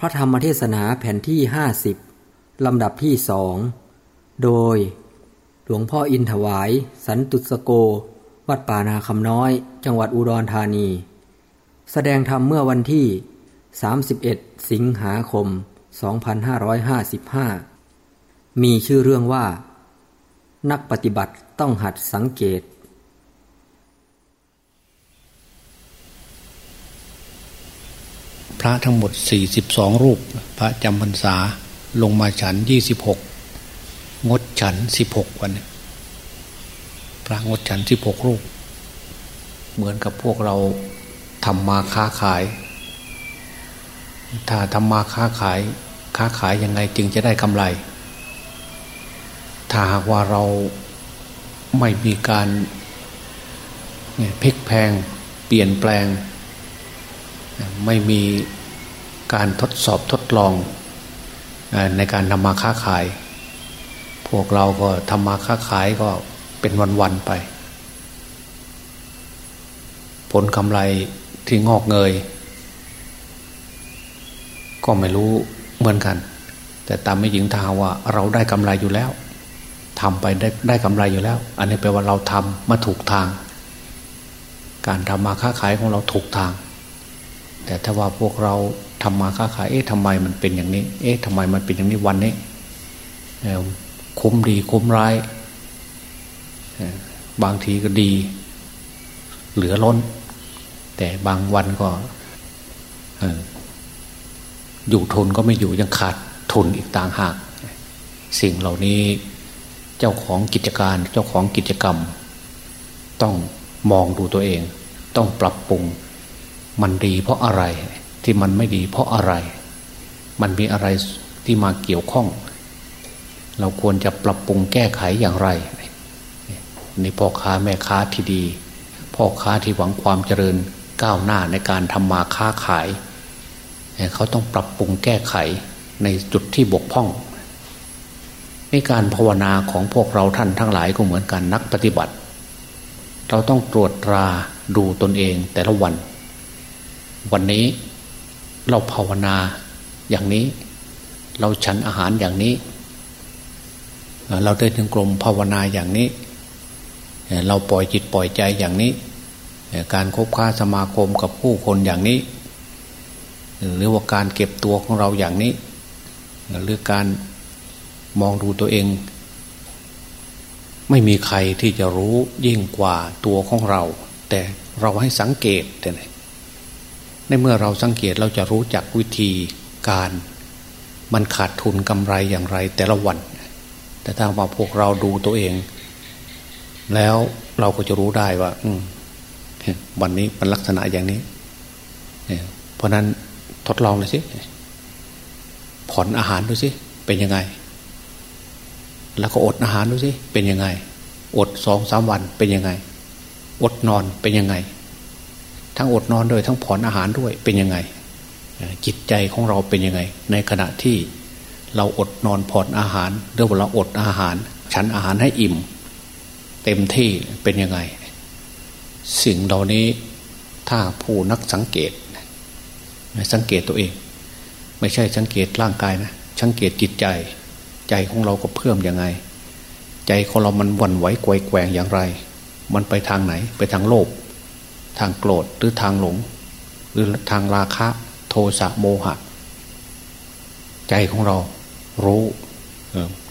พระธรรมเทศนาแผ่นที่ 50 ลำดับที่สองโดย หลวงพ่ออินถวาย สันตุสโก วัดป่านาคำน้อย จังหวัดอุดรธานี แสดงธรรมเมื่อวันที่ 31 สิงหาคม 2555 มีชื่อเรื่องว่า นักปฏิบัติต้องหัดสังเกต พระทั้งหมด 42 รูป พระจำพรรษาลงมาฉัน 26 งดฉัน 16 วัน พระงดฉัน 16 รูป เหมือนกับพวกเราทำมาค้าขาย ถ้าทำมาค้าขาย ค้าขายยังไงจึงจะได้กำไร ถ้าหากว่าเราไม่มีการพลิกแพงเปลี่ยนแปลง ไม่มีการทดสอบทดลองในการทำมาค้าขาย พวกเราก็ทำมาค้าขายก็เป็นวันๆไป ผลกำไรที่งอกเงย ก็ไม่รู้เหมือนกัน แต่ตามไม่หญิงทาว่า เราได้กำไรอยู่แล้ว ทำไปได้ได้กำไรอยู่แล้ว อันนี้แปลว่าเราทำมาถูกทาง การทำมาค้าขายของเราถูกทาง แต่ถ้าว่าพวกเราทำมาค้าขาย เอ๊ะทำไมมันเป็นอย่างนี้ เอ๊ะทำไมมันเป็นอย่างนี้วันนี้คุ้มดีคุ้มร้าย บางทีก็ดี เหลือล้น แต่บางวันก็อยู่ทุนก็ไม่อยู่ยังขาดทุนอีกต่างหาก สิ่งเหล่านี้เจ้าของกิจการเจ้าของกิจกรรม ต้องมองดูตัวเอง ต้องปรับปรุง มันดีเพราะอะไรที่มันไม่ดีเพราะอะไร มันมีอะไรที่มาเกี่ยวข้อง เราควรจะปรับปรุงแก้ไขอย่างไรนี่พ่อค้าแม่ค้าที่ดี พ่อค้าที่หวังความเจริญก้าวหน้าในการทำมาค้าขาย เขาต้องปรับปรุงแก้ไขในจุดที่บกพร่องในการภาวนาของพวกเราท่านทั้งหลายก็เหมือนกันนักปฏิบัติ เราต้องตรวจตราดูตนเองแต่ละวัน วันนี้เราภาวนาอย่างนี้ เราฉันอาหารอย่างนี้ เราเดินถึงกลมภาวนาอย่างนี้ เราปล่อยจิตปล่อยใจอย่างนี้ การคบค้าสมาคมกับผู้คนอย่างนี้ หรือว่าการเก็บตัวของเราอย่างนี้ หรือการมองดูตัวเอง ไม่มีใครที่จะรู้ยิ่งกว่าตัวของเรา แต่เราให้สังเกตแต่ไหน ในเมื่อเราสังเกตเราจะรู้จักวิธีการ มันขาดทุนกำไรอย่างไรแต่ละวัน แต่ถ้าว่าพวกเราดูตัวเอง แล้วเราก็จะรู้ได้ว่าวันนี้มันลักษณะอย่างนี้เพราะนั้นทดลองเลยสิผ่อนอาหารดูสิเป็นยังไง แล้วก็อดอาหารดูสิเป็นยังไง อดสองสามวันเป็นยังไง อดนอนเป็นยังไง ทั้งอดนอนด้วยทั้งผ่อนอาหารด้วยเป็นยังไง จิตใจของเราเป็นยังไง ในขณะที่เราอดนอนผ่อนอาหารหรือว่าเราอดอาหาร ฉันอาหารให้อิ่ม เต็มที่เป็นยังไง สิ่งเหล่านี้ถ้าผู้นักสังเกต สังเกตตัวเอง ไม่ใช่สังเกตร่างกายนะสังเกตจิตใจ ใจของเราก็เพิ่มยังไง ใจของเรามันวันไหวกวแกว่งอย่างไร มันไปทางไหน ไปทางโลภ ทางโกรธหรือทางหลง หรือทางราคะ โทสะโมหะ ใจของเรารู้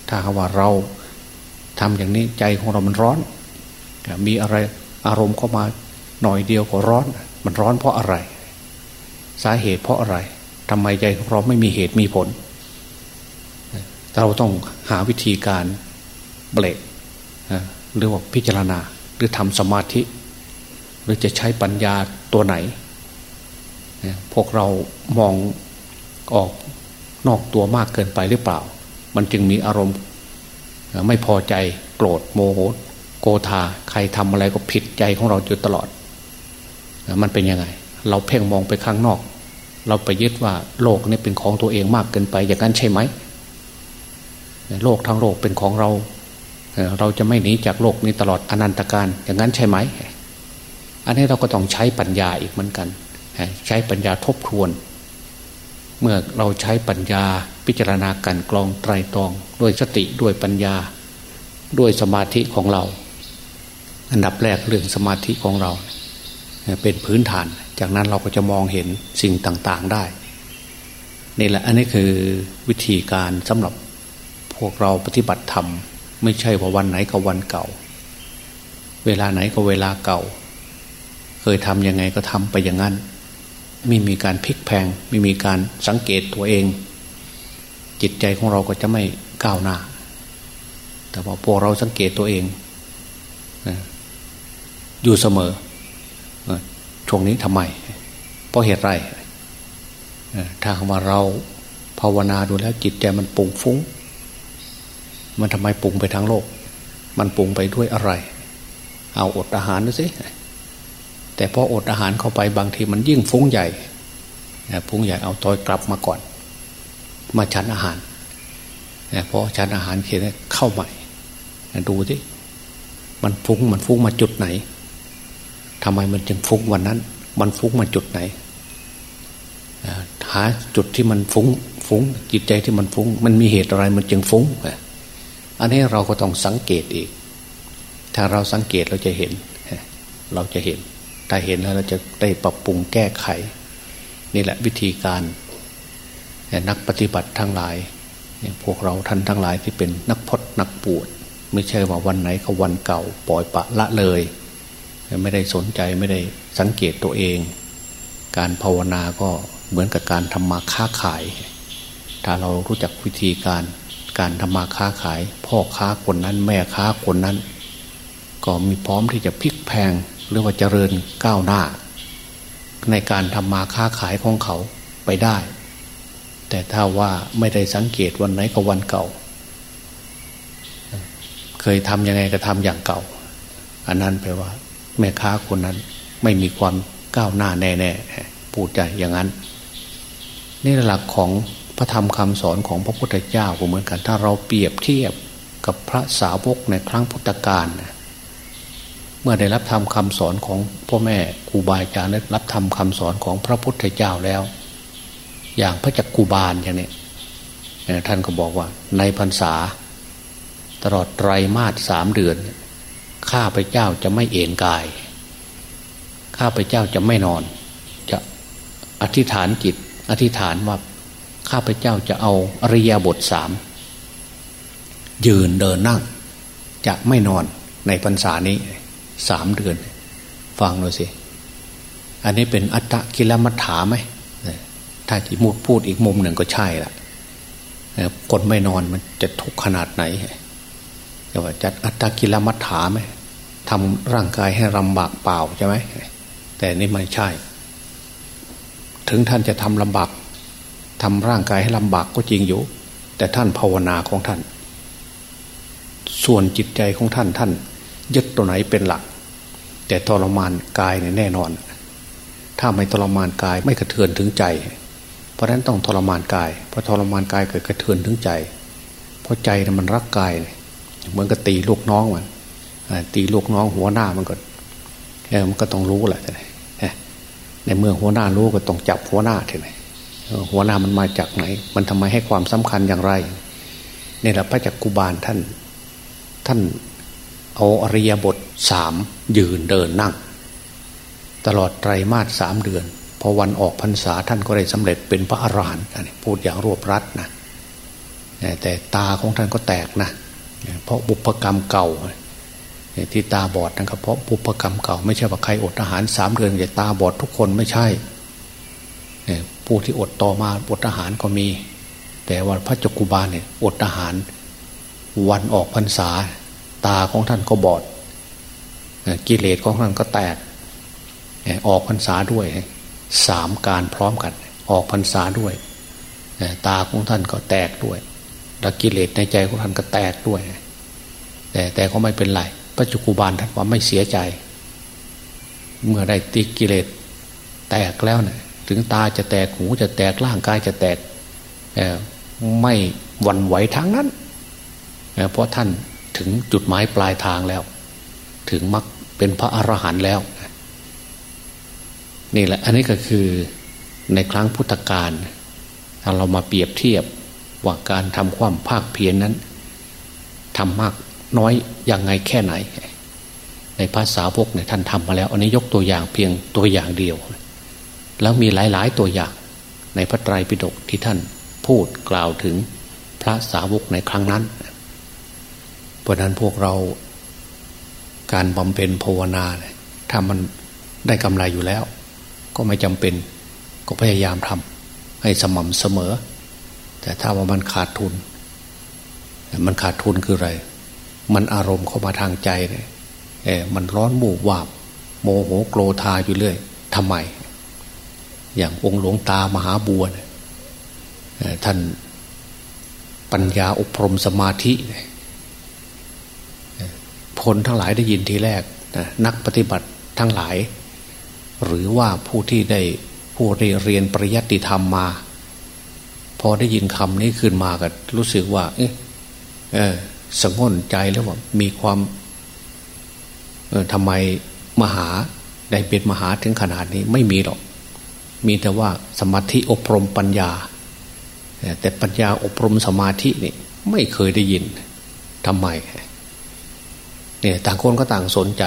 ถ้าว่าเราทำอย่างนี้ใจของเรามันร้อน มีอะไรอารมณ์เข้ามาหน่อยเดียวก็ร้อน มันร้อนเพราะอะไร สาเหตุเพราะอะไรทำไมใจของเราไม่มีเหตุมีผล เราต้องหาวิธีการเบรกหรือว่าพิจารณาหรือทำสมาธิ หรือจะใช้ปัญญาตัวไหน พวกเรามองออกนอกตัวมากเกินไปหรือเปล่า มันจึงมีอารมณ์ ไม่พอใจโกรธโมโหโกธาใครทำอะไรก็ผิดใจของเราอยู่ตลอด มันเป็นยังไง เราเพ่งมองไปข้างนอก เราไปยึดว่าโลกนี้เป็นของตัวเองมากเกินไป อย่างนั้นใช่ไหมโลกทั้งโลกเป็นของเรา เราจะไม่หนีจากโลกนี้ตลอดอนันตการอย่างนั้นใช่ไหม อันนี้เราก็ต้องใช้ปัญญาอีกเหมือนกัน ใช้ปัญญาทบทวน เมื่อเราใช้ปัญญาพิจารณาการกรองไตรตรองด้วยสติด้วยปัญญา ด้วยสมาธิของเรา อันดับแรกเรื่องสมาธิของเรา เป็นพื้นฐาน จากนั้นเราก็จะมองเห็นสิ่งต่างๆได้นี่แหละอันนี้คือวิธีการสำหรับพวกเราปฏิบัติธรรม ไม่ใช่ว่าวันไหนก็วันเก่า เวลาไหนก็เวลาเก่า ยทำยังไงก็ทำไปอย่างนั้น ไม่มีการพลิกแพงไม่มีการสังเกตตัวเอง จิตใจของเราก็จะไม่ก้าวหน้า แต่พอพวกเราสังเกตตัวเองอยู่เสมอช่วงนี้ทำไม เพราะเหตุไรถ้าว่าเราภาวนาดูแล้วจิตใจมันปุ่งฟุ้ง มันทำไมปุ่งไปทางโลก มันปุ่งไปด้วยอะไร เอาอดอาหารดูสิ แต่พออดอาหารเข้าไปบางทีมันยิ่งฟุ้งใหญ่ฟุ้งใหญ่เอาตอยกลับมาก่อน มาชันอาหารพอชันอาหารเขียนเข้าใหม่ดูสิมันฟุ้งมันฟุ้งมาจุดไหนทำไมมันจึงฟุ้งวันนั้น มันฟุ้งมาจุดไหนหาจุดที่มันฟุง้งฟุ้ง จิตใจที่มันฟุง้ง มันมีเหตุอะไรมันจึงฟุง้งอันนี้เราก็ต้องสังเกตอีก ถ้าเราสังเกตเราจะเห็น เราจะเห็น ถ้าเห็นแล้วเราจะได้ปรับปรุงแก้ไข นี่แหละวิธีการนักปฏิบัติทั้งหลายพวกเราท่านทั้งหลายที่เป็นนักพจนักปวด ไม่ใช่ว่าวันไหนก็วันเก่า ปล่อยปะละเลย ไม่ได้สนใจไม่ได้สังเกตตัวเอง การภาวนาก็เหมือนกับการทำมาค้าขาย ถ้าเรารู้จักวิธีการการทำมาค้าขาย พ่อค้าคนนั้นแม่ค้าคนนั้น ก็มีพร้อมที่จะพลิกแพง หรือว่าเจริญก้าวหน้า ในการทำมาค้าขายของเขาไปได้ แต่ถ้าว่าไม่ได้สังเกตวันไหนกับวันเก่า เคยทำยังไงก็ทำอย่างเก่า อันนั้นแปลว่า แม่ค้าคนนั้นไม่มีความก้าวหน้าแน่ๆพูดใจอย่างนั้น นี่หลักของพระธรรมคำสอนของพระพุทธเจ้าก็เหมือนกัน ถ้าเราเปรียบเทียบกับพระสาวกในครั้งพุทธกาล เมื่อได้รับธรรมคาสอนของพ่อแม่ครูบาอาจารย์ได้รับธรรมคาสอนของพระพุทธเจ้าแล้ว อย่างพระจักกูบาลอย่างนี้ท่านก็บอกว่า ในพรรษา ตลอดไตรมาสสามเดือน ข้าพเจ้าจะไม่เอนกาย ข้าพเจ้าจะไม่นอน จะอธิษฐานจิต อธิษฐานว่าข้าพเจ้าจะเอาอริยบทสามยืนเดินนั่ง จะไม่นอนในพรรษานี้ สามเดือน ฟังหน่อยสิ อันนี้เป็นอัตตะกิลมัฏฐาไหมถ้าที่มูดพูดอีกมุมหนึ่งก็ใช่ละคนไม่นอนมันจะทุกข์ขนาดไหนจะว่าจัดอัตตะกิลมัฏฐาไหมทำร่างกายให้ลำบากเปล่าใช่ไหมแต่นี่ไม่ใช่ ถึงท่านจะทำลำบากทำร่างกายให้ลำบากก็จริงอยู่ แต่ท่านภาวนาของท่าน ส่วนจิตใจของท่านท่าน ยึดตัวไหนเป็นหลัก แต่ทรมานกายเนี่ยแน่นอน ถ้าไม่ทรมานกายไม่กระเทือนถึงใจ เพราะฉะนั้นต้องทรมานกายเพราะทรมานกายเกิดกระเทือนถึงใจ เพราะใจนี่ยมันรักกายเหมือนกับตีลูกน้องมันตีลูกน้องหัวหน้ามันก็มันก็ต้องรู้แหละในเมื่อหัวหน้ารู้ก็ต้องจับหัวหน้าทีไหนหัวหน้ามันมาจากไหน มันทำไมให้ความสำคัญอย่างไรนี่แหละพระจักกุบาลท่าน ท่าน เอาอริยบทสามยืนเดินนั่ง ตลอดไตรมาสสามเดือน พอวันออกพรรษาท่านก็ได้สำเร็จเป็นพระอรหันต์พูดอย่างรวบรัดนะแต่ตาของท่านก็แตกนะเพราะบุพกรรมเก่าที่ตาบอดนะครับเพราะปุพกรรมเก่าไม่ใช่ว่าใครอดอาหารสามเดือนจะตาบอดทุกคนไม่ใช่ผู้ที่อดต่อมาอดอาหารก็มี แต่ว่าพระจักุบาลเนี่ยอดอาหารวันออกพรรษา ตาของท่านก็บอดกิเลสของท่านก็แตกออกพรรษาด้วยสามการพร้อมกัน ออกพรรษาด้วย ตาของท่านก็แตกด้วยแล้วกิเลสในใจของท่านก็แตกด้วย แต่แต่ก็ไม่เป็นไรพระจุกุบาลท่านว่าไม่เสียใจ เมื่อได้ติกิเลสแตกแล้วเนะี่ยถึงตาจะแตกหูจะแตกร่างกายจะแตกไม่หวั่นไหวทางนั้นเพราะท่าน ถึงจุดหมายปลายทางแล้ว ถึงมักเป็นพระอรหันต์แล้ว นี่แหละอันนี้ก็คือในครั้งพุทธกาลถ้าเรามาเปรียบเทียบว่าการทำความภาคเพียรนนั้นทำมากน้อยอย่างไงแค่ไหน ในภาษาพวกเนี่ยท่านทำมาแล้ว อันนี้ยกตัวอย่างเพียงตัวอย่างเดียว แล้วมีหลาย ๆ ตัวอย่างในพระไตรปิฎกที่ท่านพูดกล่าวถึงพระสาวกในครั้งนั้น เพราะนั้นพวกเราการบำเพ็ญภาวนาถ้ามันได้กำไรอยู่แล้ว ก็ไม่จำเป็นก็พยายามทำให้สม่ำเสมอ แต่ถ้าว่ามันขาดทุน มันขาดทุนคืออะไร มันอารมณ์เข้ามาทางใจเนี่ยเออมันร้อนหมู่วาบ โมโหโกรธาอยู่เรื่อยทำไม อย่างองค์หลวงตามหาบัวเนี่ยท่านปัญญาอบรมสมาธิ ผลทั้งหลายได้ยินทีแรกนักปฏิบัติทั้งหลาย หรือว่าผู้ที่ได้ผู้ได้เรียนปริยัติธรรมมา พอได้ยินคำนี้ขึ้นมาก็รู้สึกว่า เออสงนใจแล้วว่ามีความเออทำไมมหาได้เป็นมหาถึงขนาดนี้ไม่มีหรอก มีแต่ว่าสมาธิอบรมปัญญา แต่ปัญญาอบรมสมาธินี่ไม่เคยได้ยินทำไม เนี่ยต่างคนก็ต่างสนใจ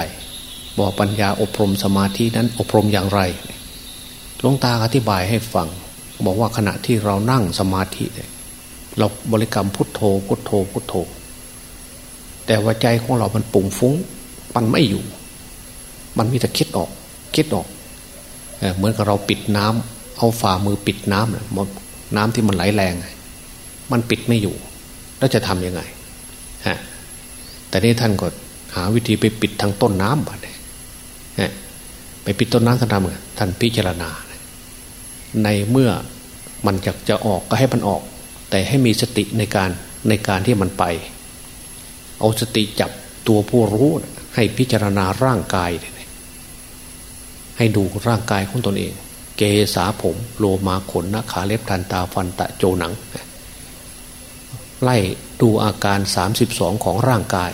บอกปัญญาอบรมสมาธินั้นอบรมอย่างไรหลวงตาอธิบายให้ฟัง บอกว่าขณะที่เรานั่งสมาธิเราบริกรรมพุทโธ พุทโธพุทโธ แต่ว่าใจของเรามันปุ่งฟุ้ง มันไม่อยู่ มันมีแต่คิดออกคิดออกเหมือนกับเราปิดน้ำเอาฝ่ามือปิดน้ำนะน้ำที่มันไหลแรง มันปิดไม่อยู่ แล้วจะทำยังไงฮะแต่นี่ท่านก็ หาวิธีไปปิดทางต้นน้ำไปไปปิดต้นน้ำท่านทำท่านพิจารณา ในเมื่อมันจะจะออกก็ให้มันออก แต่ให้มีสติในการในการที่มันไป เอาสติจับตัวผู้รู้ให้พิจารณาร่างกาย ให้ดูร่างกายของตนเอง เกสาผม โลมาขนนะขาเล็บทันตาฟันตะโจหนัง ไล่ดูอาการสามสิบสองของร่างกาย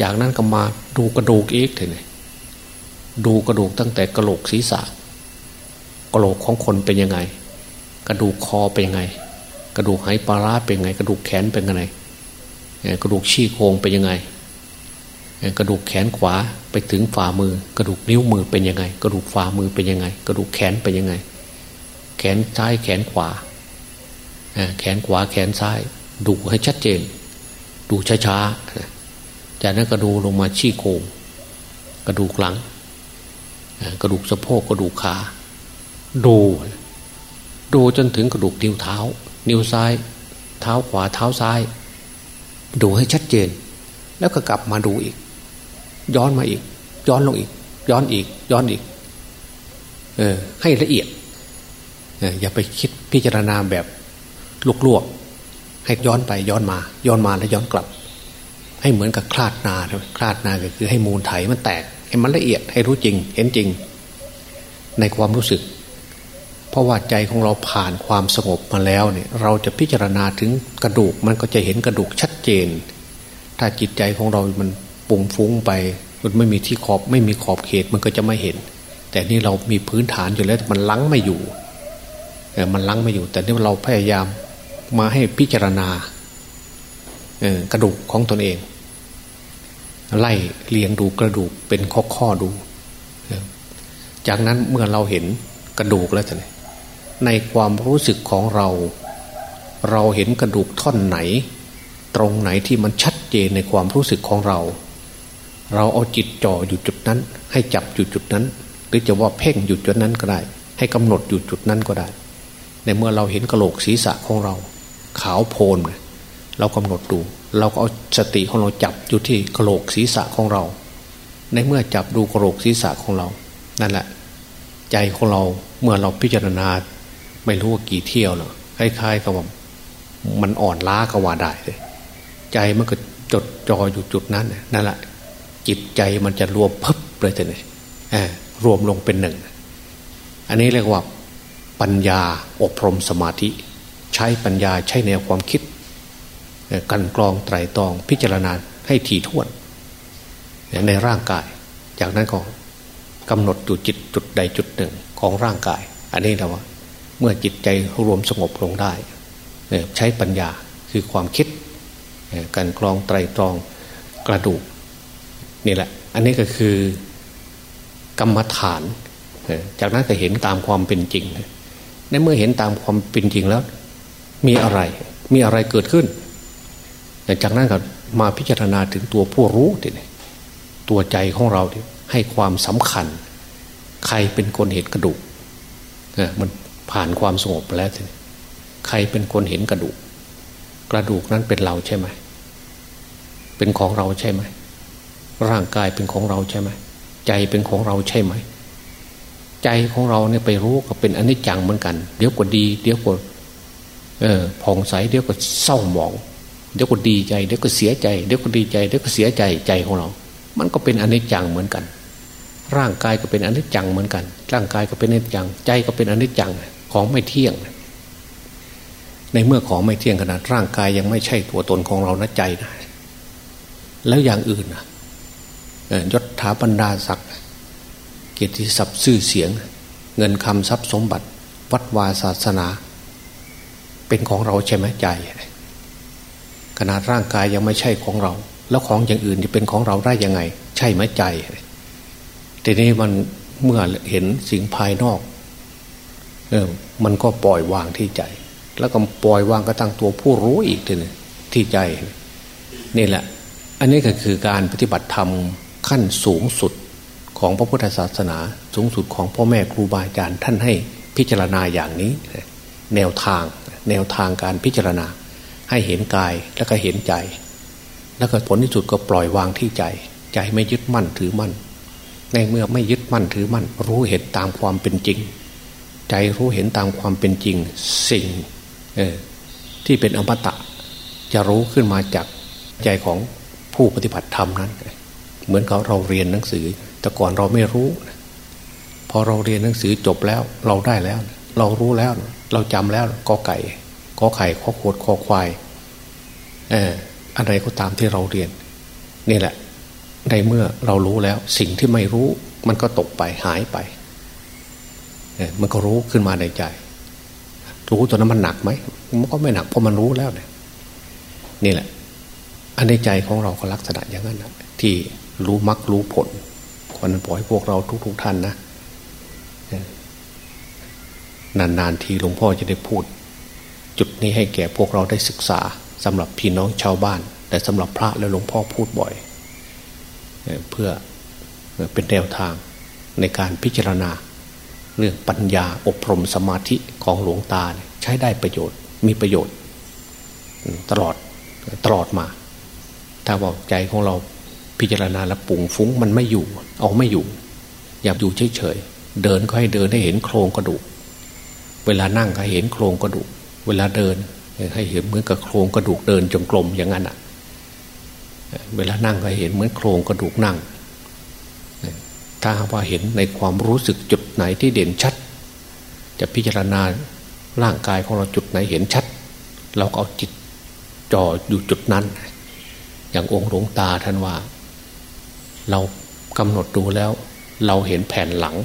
จากนั้นก็มาดูกระดูกอีกเลยดูกระดูกตั้งแต่กระโหลกศีรษะ กระโหลกของคนเป็นยังไง กระดูกคอเป็นยังไง กระดูกไหปลาร้าเป็นยังไง กระดูกแขนเป็นยังไง กระดูกชี้โครงเป็นยังไง กระดูกแขนขวาไปถึงฝ่ามือ กระดูกนิ้วมือเป็นยังไง กระดูกฝ่ามือเป็นยังไง กระดูกแขนเป็นยังไง แขนซ้ายแขนขวา แขนขวาแขนซ้าย ดูให้ชัดเจน ดูช้าๆ จากนั้นกระดูลงมาชี้โครงกระดูกหลัง กระดูกสะโพกกระดูกขาดูดูจนถึงกระดูกนิ้วเท้า นิ้วซ้าย เท้าขวาเท้าซ้าย ดูให้ชัดเจน แล้วก็กลับมาดูอีก ย้อนมาอีก ย้อนลงอีก ย้อนอีก ย้อนอีก เออ ให้ละเอียดอย่าไปคิดพิจารณาแบบลวกๆให้ย้อนไปย้อนมา ย้อนมาแล้วย้อนกลับ ให้เหมือนกับคลาดนาคลาดนาก็คือให้มูลไถมันแตกให้มันละเอียดให้รู้จริง เห็นจริง ในความรู้สึก เพราะว่าใจของเราผ่านความสงบมาแล้วเนี่ยเราจะพิจารณาถึงกระดูกมันก็จะเห็นกระดูกชัดเจน ถ้าจิตใจของเรา มันปุ่งฟุ้งไปมันไม่มีที่ขอบไม่มีขอบเขตมันก็จะไม่เห็น แต่นี่เรามีพื้นฐานอยู่แล้วมันลังไม่อยู่มันลังไม่อยู่ แต่นี่เราพยายามมาให้พิจารณา กระดูกของตนเอง ไล่เลียงดูกระดูกเป็นข้อข้อดู จากนั้นเมื่อเราเห็นกระดูกแล้วท่านในความรู้สึกของเรา เราเห็นกระดูกท่อนไหน ตรงไหนที่มันชัดเจนในความรู้สึกของเรา เราเอาจิตจ่ออยู่จุดนั้น ให้จับอยู่จุดนั้น หรือจะว่าเพ่งอยู่จุดนั้นก็ได้ ให้กำหนดอยู่จุดนั้นก็ได้ ในเมื่อเราเห็นกระโหลกศีรษะของเรา ขาวโพลน เรากำหนดดู เราก็เอาสติของเราจับอยู่ที่กระโหลกศีรษะของเรา ในเมื่อจับดูกระโหลกศีรษะของเรา นั่นแหละ ใจของเราเมื่อเราพิจารณา ไม่รู้ว่ากี่เที่ยวเนาะคล้ายๆกับว่ามันอ่อนล้าก็ว่าได้เลยใจมันก็จดจ่ออยู่จุดนั้นนั่นแหละจิตใจมันจะรวมพับเลยแต่เนี่ยรวมลงเป็นหนึ่ง อันนี้เรียกว่าปัญญาอบรมสมาธิ ใช้ปัญญาใช้แนวความคิด กันกรองไตรตรองพิจารณาให้ถี่ถ้วนในร่างกาย จากนั้นก็กำหนดจุดจิตจุดใดจุดหนึ่งของร่างกาย อันนี้เราว่า เมื่อจิตใจรวมสงบลงได้ ใช้ปัญญาคือความคิดการกรองไตรตรองกระดูกนี่แหละ อันนี้ก็คือกรรมฐาน จากนั้นก็เห็นตามความเป็นจริง ในเมื่อเห็นตามความเป็นจริงแล้ว มีอะไร มีอะไรเกิดขึ้น จากนั้นก็มาพิจารณาถึงตัวผู้รู้ทีนี้ตัวใจของเราให้ความสำคัญ ใครเป็นคนเห็นกระดูกมันผ่านความสงบไปแล้วทีนี้ใครเป็นคนเห็นกระดูก กระดูกนั้นเป็นเราใช่ไหมเป็นของเราใช่ไหมร่างกายเป็นของเราใช่ไหมใจเป็นของเราใช่ไหมใจของเราเนี่ยไปรู้ก็เป็นอนิจจังเหมือนกัน เดี๋ยวก็ดี เดี๋ยวก็เออผ่องใสเดี๋ยวก็เศร้าหมอง เดี๋ยวก็ดีใจเดี๋ยวก็เสียใจเดี๋ยวก็ดีใจเดี๋ยวก็เสียใจใจของเรา มันก็เป็นอนิจจังเหมือนกัน ร่างกายก็เป็นอนิจจังเหมือนกัน ร่างกายก็เป็นอนิจจัง ใจก็เป็นอนิจจังของไม่เที่ยง ในเมื่อของไม่เที่ยงขนาดร่างกายยังไม่ใช่ตัวตนของเรานะใจนะแล้วอย่างอื่นนะยศถาบรรดาศักดิ์เกียรติศัพท์ชื่อเสียง เงินคำทรัพย์สมบัติ วัดวาศาสนา เป็นของเราใช่ไหมใจ ขนาดร่างกายยังไม่ใช่ของเรา แล้วของอย่างอื่นจะเป็นของเราได้ยังไง ใช่ไหมใจทีนี้มันเมื่อเห็นสิ่งภายนอกเออมันก็ปล่อยวางที่ใจ แล้วก็ปล่อยวางกระตั้งตัวผู้รู้อีกทีนึงที่ใจนี่แหละ อันนี้ก็คือการปฏิบัติธรรมขั้นสูงสุดของพระพุทธศาสนา สูงสุดของพ่อแม่ครูบาอาจารย์ท่านให้พิจารณาอย่างนี้ แนวทางแนวทางการพิจารณา ให้เห็นกายแล้วก็เห็นใจ แล้วก็ผลที่สุดก็ปล่อยวางที่ใจ ใจไม่ยึดมั่นถือมั่น ในเมื่อไม่ยึดมั่นถือมั่น รู้เห็นตามความเป็นจริง ใจรู้เห็นตามความเป็นจริง สิ่งที่เป็นอมตะ จะรู้ขึ้นมาจากใจของผู้ปฏิบัติธรรมนั้น เหมือนกับเราเรียนหนังสือ แต่ก่อนเราไม่รู้ พอเราเรียนหนังสือจบแล้วเราได้แล้ว เรารู้แล้ว เราจำแล้วกอไก่ กอไข่ข้อโคดคอควายเอออะไรก็ตามที่เราเรียน นี่แหละ ในเมื่อเรารู้แล้ว สิ่งที่ไม่รู้ มันก็ตกไปหายไปมันก็รู้ขึ้นมาในใจ รู้ตัวนั้นมันหนักไหมมันก็ไม่หนักเพราะมันรู้แล้วเนี่ยนี่แหละ อันในใจของเราก็ลักษณะอย่างนั้นนะที่รู้มรรครู้ผลคนนั้นปล่อยพวกเราทุกๆทท่านนะนานๆทีหลวงพ่อจะได้พูด จุดนี้ให้แก่พวกเราได้ศึกษาสำหรับพี่น้องชาวบ้าน แต่สำหรับพระแล้วหลวงพ่อพูดบ่อย เพื่อเป็นแนวทางในการพิจารณา เรื่องปัญญาอบรมสมาธิของหลวงตาใช้ได้ประโยชน์มีประโยชน์ ตลอดตลอดมา ถ้าบอกใจของเราพิจารณาและปุ่งฟุ้งมันไม่อยู่ เอาไม่อยู่ อย่าอยู่เฉยๆเดินก็ให้เดินให้เห็นโครงกระดูก เวลานั่งก็เห็นโครงกระดูก เวลาเดิน ให้เห็นเหมือนกับโครงกระดูกเดินจงกรมอย่างนั้นอะ เวลานั่งก็เห็นเหมือนโครงกระดูกนั่ง ถ้าว่าเห็นในความรู้สึกจุดไหนที่เด่นชัด จะพิจารณาร่างกายของเราจุดไหนเห็นชัด เราก็เอาจิตจ่ออยู่จุดนั้น อย่างองค์หลวงตาท่านว่า เรากำหนดดูแล้ว เราเห็นแผ่นหลัง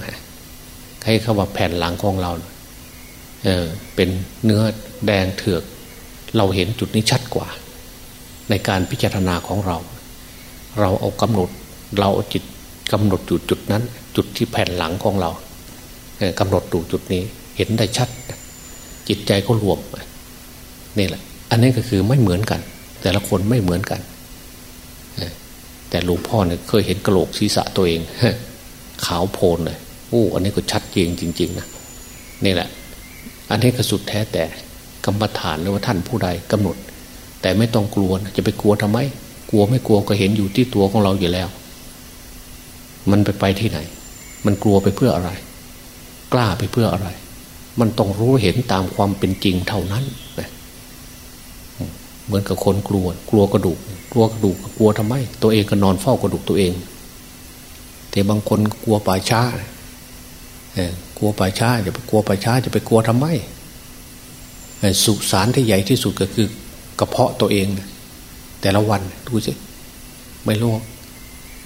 ให้คาว่าแผ่นหลังของเรา เออเป็นเนื้อแดงเถือก เราเห็นจุดนี้ชัดกว่า ในการพิจารณาของเรา เราเอากำหนด เราเอาจิตกำหนดอยู่จุดนั้น จุดที่แผ่นหลังของเรากำหนดดูจุดนี้เห็นได้ชัด จิตใจก็รวมนี่แหละ อันนี้ก็คือไม่เหมือนกัน แต่ละคนไม่เหมือนกันแต่หลวงพ่อเนี่ยเคยเห็นกระโหลกศีรษะตัวเองขาวโพลนเลยโอ้อันนี้ก็ชัดจริงจริง ๆนะนี่แหละ อันนี้ก็สุดแท้แต่กรรมฐานหรือว่าท่านผู้ใดกำหนด แต่ไม่ต้องกลัวจะไปกลัวทำไม กลัวไม่กลัวก็เห็นอยู่ที่ตัวของเราอยู่แล้ว มันไปไปที่ไหน มันกลัวไปเพื่ออะไร กล้าไปเพื่ออะไร มันต้องรู้เห็นตามความเป็นจริงเท่านั้นเหมือนกับคนกลัว กลัวกระดูก กลัวกระดูกกลัวทำไม ตัวเองก็นอนเฝ้ากระดูกตัวเอง แต่บางคนกลัวป่าช้าก ลัวป่าช้าจะไปกลัวป่าช้าจะไปกลัวทำไมสุสานที่ใหญ่ที่สุดก็คือกระเพาะตัวเอง แต่ละวันดูสิไม่รู้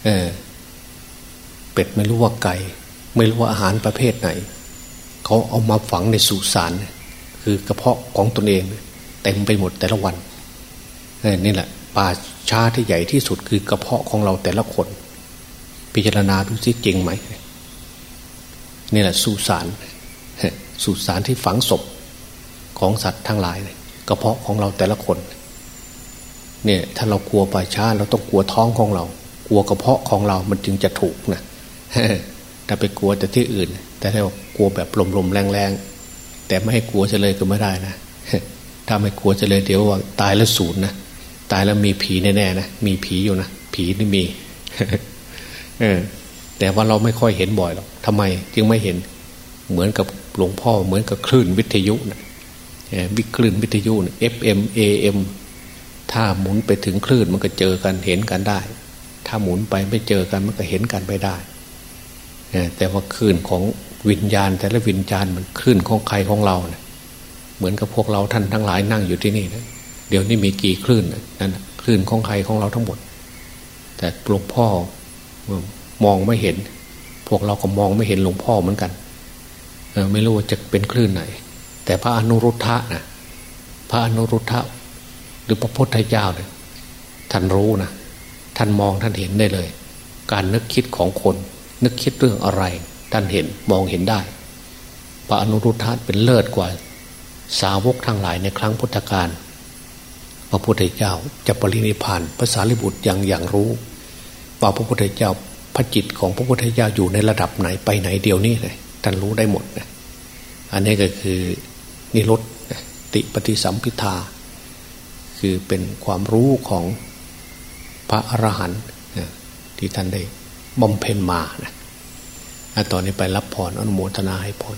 เออเป็ดไม่รู้ว่าไก่ไม่รู้ว่าอาหารประเภทไหน เขาเอามาฝังในสุสานคือกระเพาะของตนเองเต็มไปหมดแต่ละวันนี่แหละป่าช้าที่ใหญ่ที่สุดคือกระเพาะของเราแต่ละคน พิจารณาดูสิจริงไหม นี่แหละสุสานสุสานที่ฝังศพของสัตว์ทั้งหลายกระเพาะของเราแต่ละคน เนี่ยถ้าเรากลัวป่าช้าเราต้องกลัวท้องของเรา กลัวกระเพาะของเรามันจึงจะถูกนะถ้าไปกลัวแต่ที่อื่น แต่ถ้ากลัวแบบลมๆแรงๆแต่ไม่ให้กลัวจะเลยก็ไม่ได้นะถ้าไม่กลัวจะเลยเดี๋ยวว่าตายแล้วศูนย์นะตายแล้วมีผีแน่ๆนะมีผีอยู่นะผีนี่มี เออ แต่ว่าเราไม่ค่อยเห็นบ่อยหรอกทำไมจึงไม่เห็นเหมือนกับหลวงพ่อเหมือนกับคลื่นวิทยุนะวิคลื่นวิทยุนะ FM AM ถ้าหมุนไปถึงคลื่นมันก็เจอกันเห็นกันได้ ถ้าหมุนไปไม่เจอกันมันก็เห็นกันไปได้ แต่ว่าคลื่นของวิญญาณ แต่ละวิญญาณมันคลื่นของใครของเราเนะเหมือนกับพวกเราท่านทั้งหลายนั่งอยู่ที่นี่นะเดี๋ยวนี้มีกี่คลื่นนั่นคลื่นของใครของเราทั้งหมด แต่หลวงพ่อ มองไม่เห็น พวกเราก็มองไม่เห็นหลวงพ่อเหมือนกันไม่รู้ว่าจะเป็นคลื่นไหน แต่พระอนุรุทธะนะพระอนุรุทธะหรือพระพุทธเจ้าเนี่ยท่านรู้นะท่านมองท่านเห็นได้เลย การนึกคิดของคน นึกคิดเรื่องอะไร ท่านเห็นมองเห็นได้ พระอนุรุทธะเป็นเลิศกว่า สาวกทั้งหลายในครั้งพุทธกาลพระพุทธเจ้าจะปรินิพานภาษาลิบุตรยังอย่างรู้ว่าพระพุทธเจ้า พระจิตของพระพุทธเจ้าอยู่ในระดับไหนไปไหนเดียวนี้เลยท่านรู้ได้หมดนะอันนี้ก็คือนิรตติปฏิสัมพิทา คือเป็นความรู้ของพระอรหันต์ที่ท่านได้บำเพ็ญมานะตอนนี้ไปรับพรอนุโมทนาให้พร